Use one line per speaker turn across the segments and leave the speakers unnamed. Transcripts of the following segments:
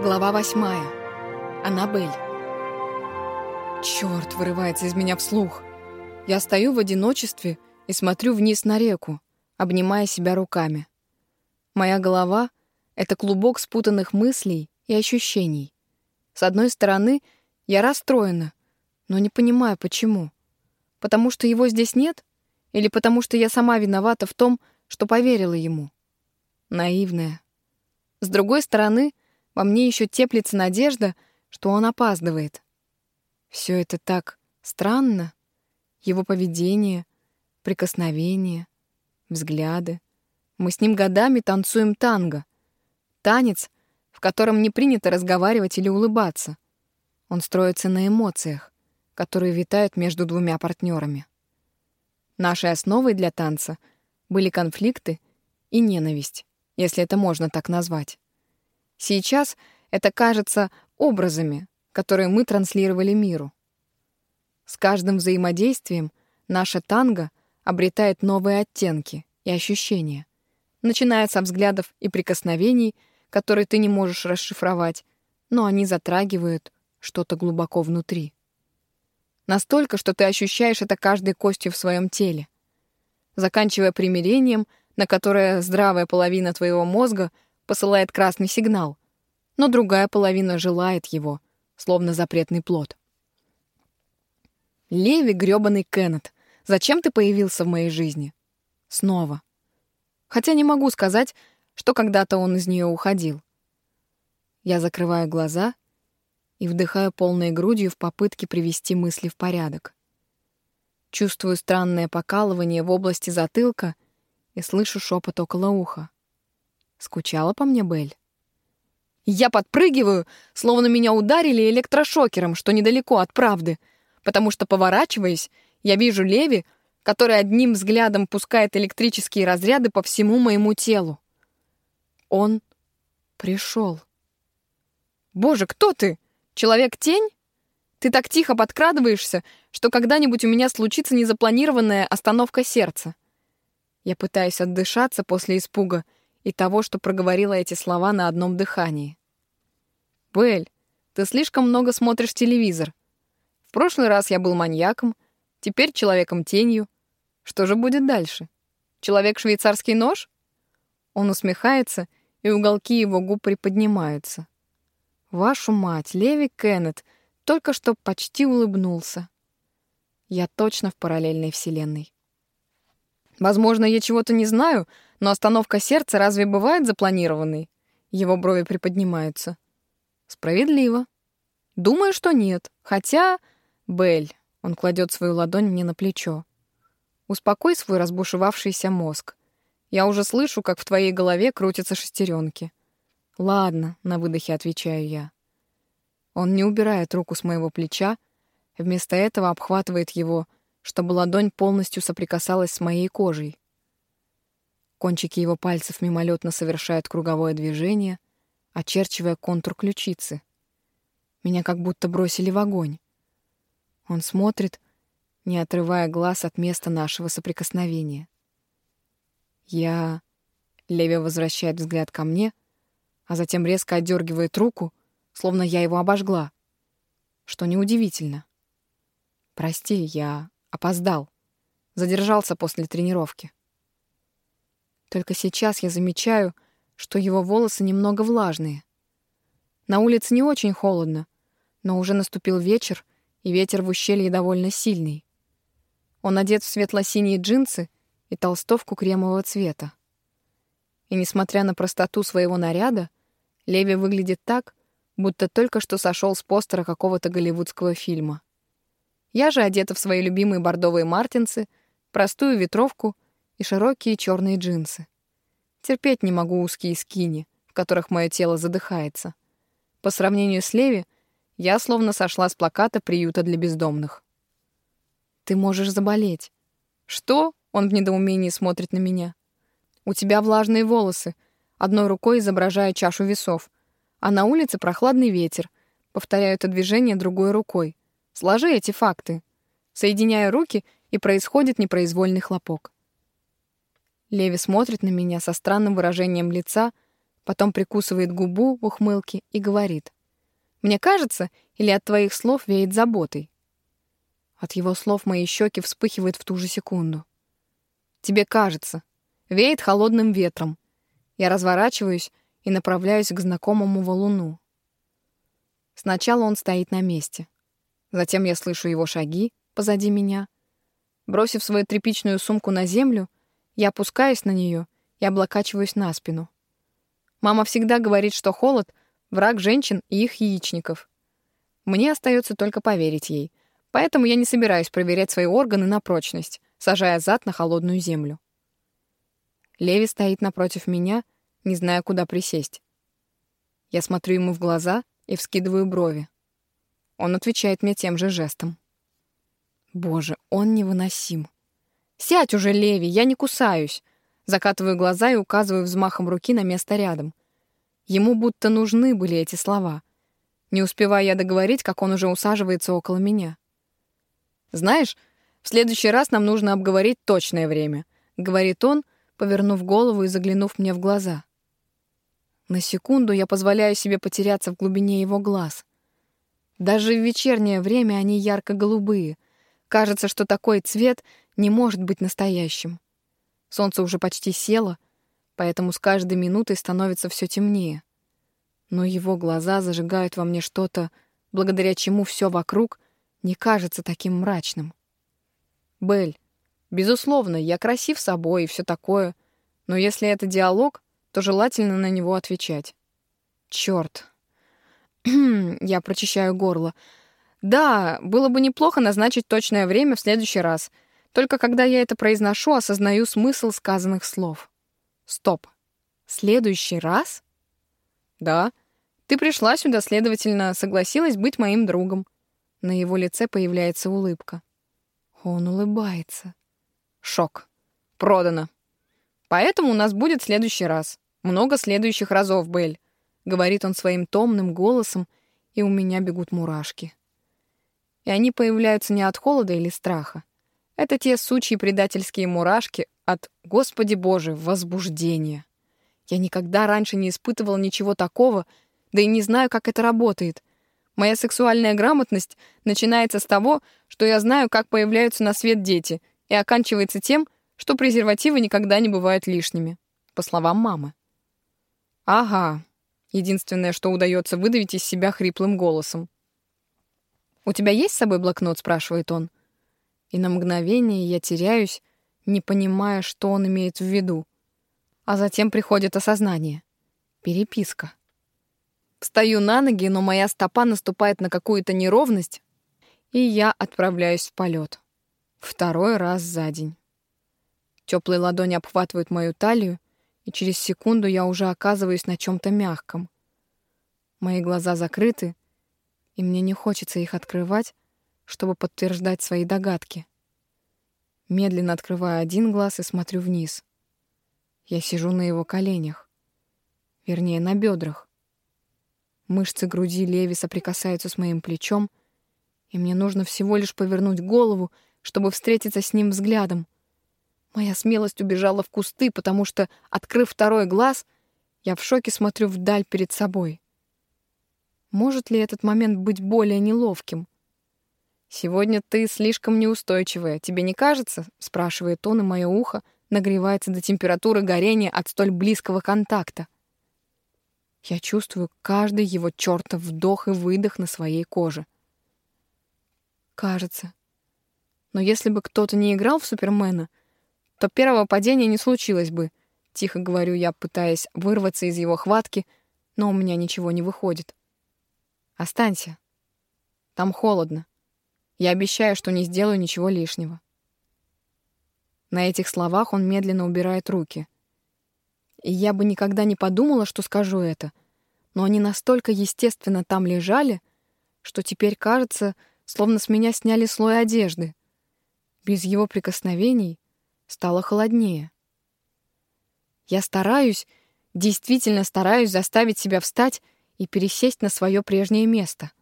Глава восьмая. Аннабель. Черт, вырывается из меня вслух. Я стою в одиночестве и смотрю вниз на реку, обнимая себя руками. Моя голова — это клубок спутанных мыслей и ощущений. С одной стороны, я расстроена, но не понимаю, почему. Потому что его здесь нет? Или потому что я сама виновата в том, что поверила ему? Наивная. С другой стороны, во мне еще теплится надежда, что он опаздывает. Все это так странно. Его поведение, прикосновения, взгляды. Мы с ним годами танцуем танго. Танец, в котором не принято разговаривать или улыбаться. Он строится на эмоциях, которые витают между двумя партнерами. Нашей основой для танца были конфликты и ненависть, если это можно так назвать. Сейчас это кажется образами, которые мы транслировали миру. С каждым взаимодействием наша танго обретает новые оттенки и ощущения, начиная со взглядов и прикосновений, которые ты не можешь расшифровать, но они затрагивают что-то глубоко внутри. Настолько, что ты ощущаешь это каждой костью в своем теле. Заканчивая примирением, на которое здравая половина твоего мозга — посылает красный сигнал, но другая половина желает его, словно запретный плод. Леви грёбаный Кеннет, зачем ты появился в моей жизни? Снова. Хотя не могу сказать, что когда-то он из нее уходил. Я закрываю глаза и вдыхаю полной грудью в попытке привести мысли в порядок. Чувствую странное покалывание в области затылка и слышу шепот около уха. Скучала по мне Бель? Я подпрыгиваю, словно меня ударили электрошокером, что недалеко от правды, потому что, поворачиваясь, я вижу Леви, который одним взглядом пускает электрические разряды по всему моему телу. Он пришел. Боже, кто ты? Человек-тень? Ты так тихо подкрадываешься, что когда-нибудь у меня случится незапланированная остановка сердца. Я пытаюсь отдышаться после испуга — и того, что проговорила эти слова на одном дыхании. «Белль, ты слишком много смотришь телевизор. В прошлый раз я был маньяком, теперь человеком-тенью. Что же будет дальше? Человек-швейцарский нож?» Он усмехается, и уголки его губ приподнимаются. «Вашу мать, Леви Кеннет только что почти улыбнулся. Я точно в параллельной вселенной. Возможно, я чего-то не знаю, но остановка сердца разве бывает запланированной? Его брови приподнимаются. Справедливо. Думаю, что нет. Хотя... Бель, он кладет свою ладонь мне на плечо. Успокой свой разбушевавшийся мозг. Я уже слышу, как в твоей голове крутятся шестеренки. Ладно, на выдохе отвечаю я. Он не убирает руку с моего плеча, вместо этого обхватывает его, чтобы ладонь полностью соприкасалась с моей кожей. Кончики его пальцев мимолетно совершают круговое движение, очерчивая контур ключицы. Меня как будто бросили в огонь. Он смотрит, не отрывая глаз от места нашего соприкосновения. Я... Леви возвращает взгляд ко мне, а затем резко отдергивает руку, словно я его обожгла. Что неудивительно. Прости, я опоздал. Задержался после тренировки. Только сейчас я замечаю, что его волосы немного влажные. На улице не очень холодно, но уже наступил вечер, и ветер в ущелье довольно сильный. Он одет в светло-синие джинсы и толстовку кремового цвета. И несмотря на простоту своего наряда, Леви выглядит так, будто только что сошел с постера какого-то голливудского фильма. Я же одета в свои любимые бордовые мартинсы, простую ветровку — и широкие черные джинсы. Терпеть не могу узкие скини, в которых мое тело задыхается. По сравнению с Леви, я словно сошла с плаката приюта для бездомных. «Ты можешь заболеть». «Что?» — он в недоумении смотрит на меня. «У тебя влажные волосы», одной рукой изображая чашу весов, а на улице прохладный ветер. Повторяю это движение другой рукой. Сложи эти факты. Соединяю руки, и происходит непроизвольный хлопок. Леви смотрит на меня со странным выражением лица, потом прикусывает губу в ухмылке и говорит. «Мне кажется, или от твоих слов веет заботой?» От его слов мои щеки вспыхивают в ту же секунду. «Тебе кажется. Веет холодным ветром. Я разворачиваюсь и направляюсь к знакомому валуну. Сначала он стоит на месте. Затем я слышу его шаги позади меня. Бросив свою тряпичную сумку на землю, я опускаюсь на нее и облокачиваюсь на спину. Мама всегда говорит, что холод — враг женщин и их яичников. Мне остается только поверить ей, поэтому я не собираюсь проверять свои органы на прочность, сажая зад на холодную землю. Леви стоит напротив меня, не зная, куда присесть. Я смотрю ему в глаза и вскидываю брови. Он отвечает мне тем же жестом. Боже, он невыносим. «Сядь уже, Леви, я не кусаюсь!» Закатываю глаза и указываю взмахом руки на место рядом. Ему будто нужны были эти слова. Не успеваю я договорить, как он уже усаживается около меня. «Знаешь, в следующий раз нам нужно обговорить точное время», — говорит он, повернув голову и заглянув мне в глаза. На секунду я позволяю себе потеряться в глубине его глаз. Даже в вечернее время они ярко-голубые. Кажется, что такой цвет не может быть настоящим. Солнце уже почти село, поэтому с каждой минутой становится все темнее. Но его глаза зажигают во мне что-то, благодаря чему все вокруг не кажется таким мрачным. Бель, безусловно, я красив собой и все такое, но если это диалог, то желательно на него отвечать. Черт. я прочищаю горло. Да, было бы неплохо назначить точное время в следующий раз — только когда я это произношу, осознаю смысл сказанных слов. Стоп. Следующий раз? Да. Ты пришла сюда, следовательно, согласилась быть моим другом. На его лице появляется улыбка. Он улыбается. Шок. Продано. Поэтому у нас будет следующий раз. Много следующих разов, Бель. Говорит он своим томным голосом, и у меня бегут мурашки. И они появляются не от холода или страха, это те сучьи предательские мурашки от, Господи Боже, возбуждения. Я никогда раньше не испытывал ничего такого, да и не знаю, как это работает. Моя сексуальная грамотность начинается с того, что я знаю, как появляются на свет дети, и оканчивается тем, что презервативы никогда не бывают лишними, по словам мамы. Ага, единственное, что удается выдавить из себя хриплым голосом. «У тебя есть с собой блокнот?» — спрашивает он и на мгновение я теряюсь, не понимая, что он имеет в виду. А затем приходит осознание. Переписка. Встаю на ноги, но моя стопа наступает на какую-то неровность, и я отправляюсь в полет. Второй раз за день. Теплые ладони обхватывают мою талию, и через секунду я уже оказываюсь на чем-то мягком. Мои глаза закрыты, и мне не хочется их открывать, чтобы подтверждать свои догадки. Медленно открываю один глаз и смотрю вниз. Я сижу на его коленях. Вернее, на бедрах. Мышцы груди Леви соприкасаются с моим плечом, и мне нужно всего лишь повернуть голову, чтобы встретиться с ним взглядом. Моя смелость убежала в кусты, потому что, открыв второй глаз, я в шоке смотрю вдаль перед собой. Может ли этот момент быть более неловким? «Сегодня ты слишком неустойчивая, тебе не кажется?» — спрашивает он, и мое ухо нагревается до температуры горения от столь близкого контакта. Я чувствую каждый его чертов вдох и выдох на своей коже. Кажется. Но если бы кто-то не играл в Супермена, то первого падения не случилось бы. Тихо говорю я, пытаясь вырваться из его хватки, но у меня ничего не выходит. Останься. Там холодно. Я обещаю, что не сделаю ничего лишнего. На этих словах он медленно убирает руки. И я бы никогда не подумала, что скажу это, но они настолько естественно там лежали, что теперь кажется, словно с меня сняли слой одежды. Без его прикосновений стало холоднее. Я стараюсь, действительно стараюсь заставить себя встать и пересесть на свое прежнее место.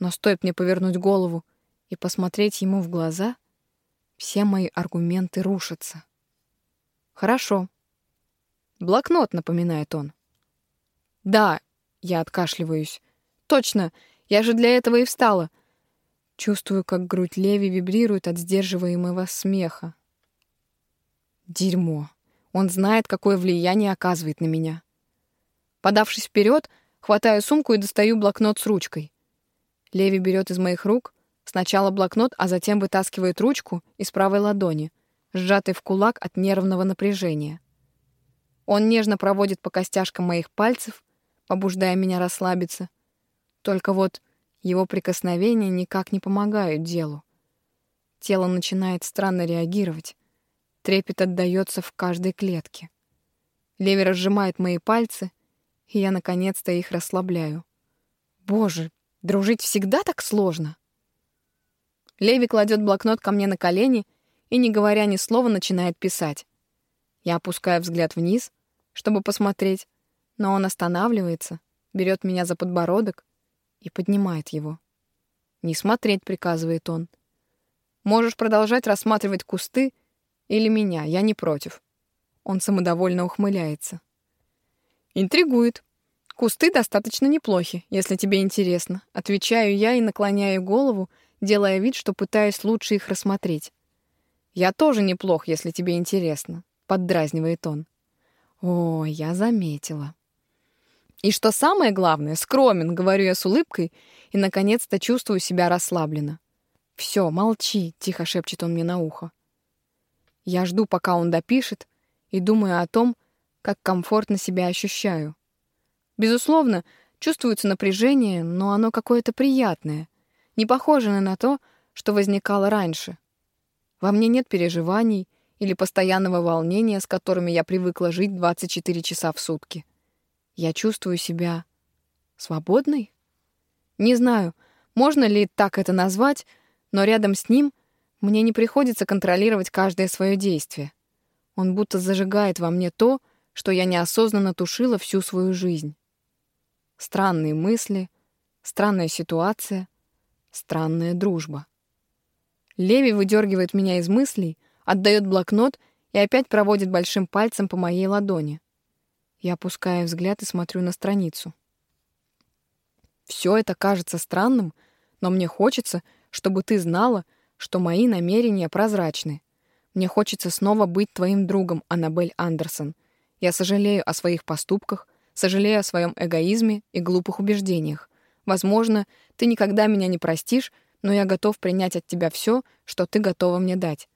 Но стоит мне повернуть голову и посмотреть ему в глаза, все мои аргументы рушатся. Хорошо. Блокнот, напоминает он. Да, я откашливаюсь. Точно, я же для этого и встала. Чувствую, как грудь Леви вибрирует от сдерживаемого смеха. Дерьмо. Он знает, какое влияние оказывает на меня. Подавшись вперед, хватаю сумку и достаю блокнот с ручкой. Леви берет из моих рук сначала блокнот, а затем вытаскивает ручку из правой ладони, сжатой в кулак от нервного напряжения. Он нежно проводит по костяшкам моих пальцев, побуждая меня расслабиться. Только вот его прикосновения никак не помогают делу. Тело начинает странно реагировать. Трепет отдаётся в каждой клетке. Леви разжимает мои пальцы, и я наконец-то их расслабляю. Боже, дружить всегда так сложно. Леви кладет блокнот ко мне на колени и, не говоря ни слова, начинает писать. Я опускаю взгляд вниз, чтобы посмотреть, но он останавливается, берет меня за подбородок и поднимает его. «Не смотреть», — приказывает он. «Можешь продолжать рассматривать кусты или меня, я не против». Он самодовольно ухмыляется. «Интригует. Кусты достаточно неплохи, если тебе интересно». Отвечаю я и наклоняю голову, делая вид, что пытаюсь лучше их рассмотреть. «Я тоже неплох, если тебе интересно», — поддразнивает он. «О, я заметила». И что самое главное, скромен, говорю я с улыбкой, и, наконец-то, чувствую себя расслабленно. «Все, молчи», — тихо шепчет он мне на ухо. Я жду, пока он допишет, и думаю о том, как комфортно себя ощущаю. Безусловно, чувствуется напряжение, но оно какое-то приятное, не похожее на то, что возникало раньше. Во мне нет переживаний или постоянного волнения, с которыми я привыкла жить 24 часа в сутки. Я чувствую себя свободной? Не знаю, можно ли так это назвать, но рядом с ним мне не приходится контролировать каждое свое действие. Он будто зажигает во мне то, что я неосознанно тушила всю свою жизнь. Странные мысли, странная ситуация, странная дружба. Леви выдергивает меня из мыслей, отдает блокнот и опять проводит большим пальцем по моей ладони. Я опускаю взгляд и смотрю на страницу. Все это кажется странным, но мне хочется, чтобы ты знала, что мои намерения прозрачны. Мне хочется снова быть твоим другом, Аннабель Андерсон. Я сожалею о своих поступках, сожалею о своем эгоизме и глупых убеждениях. Возможно, ты никогда меня не простишь, но я готов принять от тебя все, что ты готова мне дать.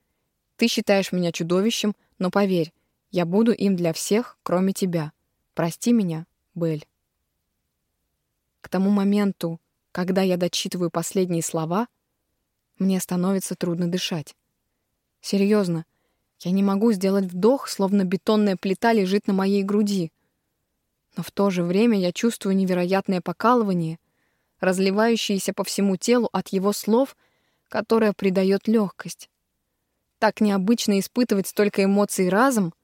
Ты считаешь меня чудовищем, но поверь, я буду им для всех, кроме тебя. Прости меня, Бель. К тому моменту, когда я дочитываю последние слова, мне становится трудно дышать. Серьезно, я не могу сделать вдох, словно бетонная плита лежит на моей груди. Но в то же время я чувствую невероятное покалывание, разливающееся по всему телу от его слов, которое придает легкость. Так необычно испытывать столько эмоций разом.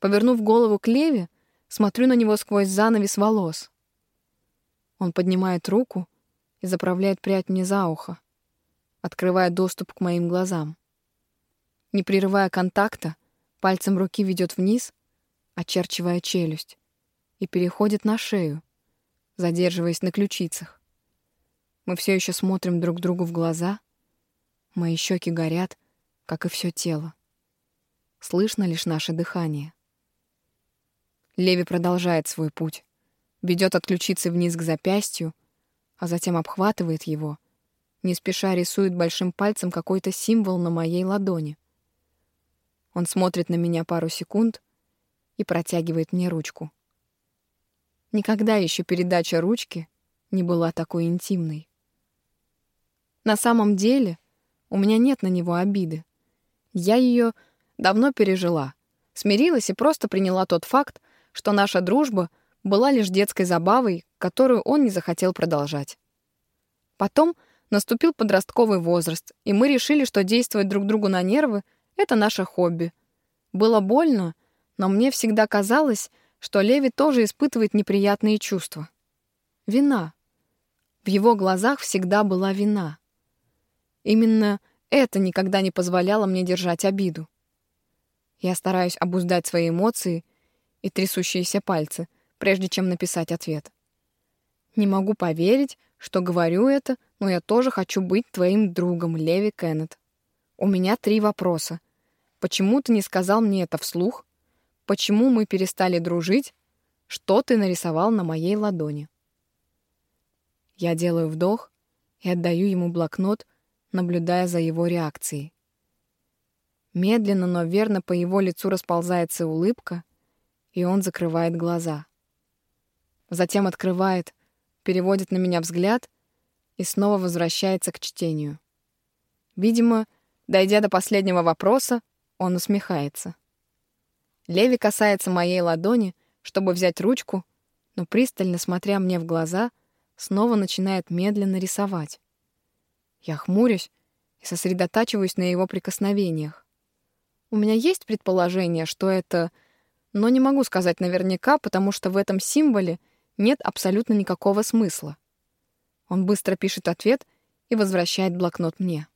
Повернув голову к Леве, Смотрю на него сквозь занавес волос. Он поднимает руку и заправляет прядь мне за ухо, открывая доступ к моим глазам. Не прерывая контакта, пальцем руки ведет вниз, очерчивая челюсть, и переходит на шею, задерживаясь на ключицах. Мы все еще смотрим друг другу в глаза. Мои щеки горят, как и все тело. Слышно лишь наше дыхание. Леви продолжает свой путь. Ведет от ключицы вниз к запястью, а затем обхватывает его. Не спеша рисует большим пальцем какой-то символ на моей ладони. Он смотрит на меня пару секунд и протягивает мне ручку. Никогда еще передача ручки не была такой интимной. На самом деле у меня нет на него обиды. Я ее давно пережила, смирилась и просто приняла тот факт, что наша дружба была лишь детской забавой, которую он не захотел продолжать. Потом наступил подростковый возраст, и мы решили, что действовать друг другу на нервы — это наше хобби. Было больно, но мне всегда казалось, что Леви тоже испытывает неприятные чувства. Вина. В его глазах всегда была вина. Именно это никогда не позволяло мне держать обиду. Я стараюсь обуздать свои эмоции и трясущиеся пальцы, прежде чем написать ответ. Не могу поверить, что говорю это, но я тоже хочу быть твоим другом, Леви Кеннет. У меня три вопроса. Почему ты не сказал мне это вслух? Почему мы перестали дружить? Что ты нарисовал на моей ладони? Я делаю вдох и отдаю ему блокнот, наблюдая за его реакцией. Медленно, но верно по его лицу расползается улыбка, и он закрывает глаза. Затем открывает, переводит на меня взгляд и снова возвращается к чтению. Видимо, дойдя до последнего вопроса, он усмехается. Леви касается моей ладони, чтобы взять ручку, но пристально смотря мне в глаза, снова начинает медленно рисовать. Я хмурюсь и сосредотачиваюсь на его прикосновениях. У меня есть предположение, что это... Но не могу сказать наверняка, потому что в этом символе нет абсолютно никакого смысла. Он быстро пишет ответ и возвращает блокнот мне.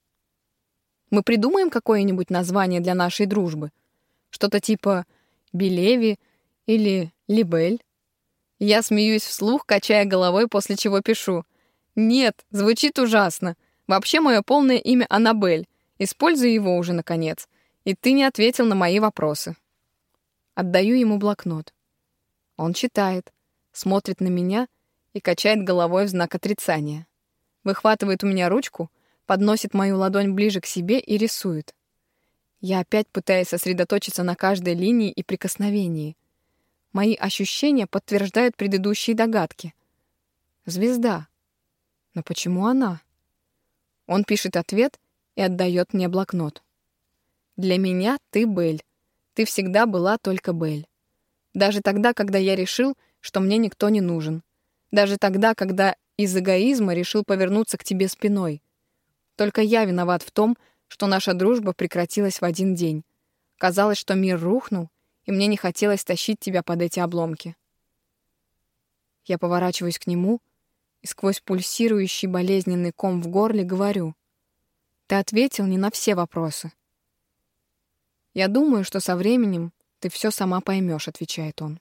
Мы придумаем какое-нибудь название для нашей дружбы. Что-то типа «Белеви» или «Либель». Я смеюсь вслух, качая головой, после чего пишу. «Нет, звучит ужасно. Вообще мое полное имя Аннабель. Используй его уже, наконец. И ты не ответил на мои вопросы». Отдаю ему блокнот. Он читает, смотрит на меня и качает головой в знак отрицания. Выхватывает у меня ручку, подносит мою ладонь ближе к себе и рисует. Я опять пытаюсь сосредоточиться на каждой линии и прикосновении. Мои ощущения подтверждают предыдущие догадки. Звезда. Но почему она? Он пишет ответ и отдает мне блокнот. «Для меня ты Бель. Ты всегда была только Бель. Даже тогда, когда я решил, что мне никто не нужен. Даже тогда, когда из эгоизма решил повернуться к тебе спиной. Только я виноват в том, что наша дружба прекратилась в один день. Казалось, что мир рухнул, и мне не хотелось тащить тебя под эти обломки. Я поворачиваюсь к нему — и сквозь пульсирующий болезненный ком в горле говорю. Ты ответил не на все вопросы. Я думаю, что со временем ты все сама поймешь, отвечает он.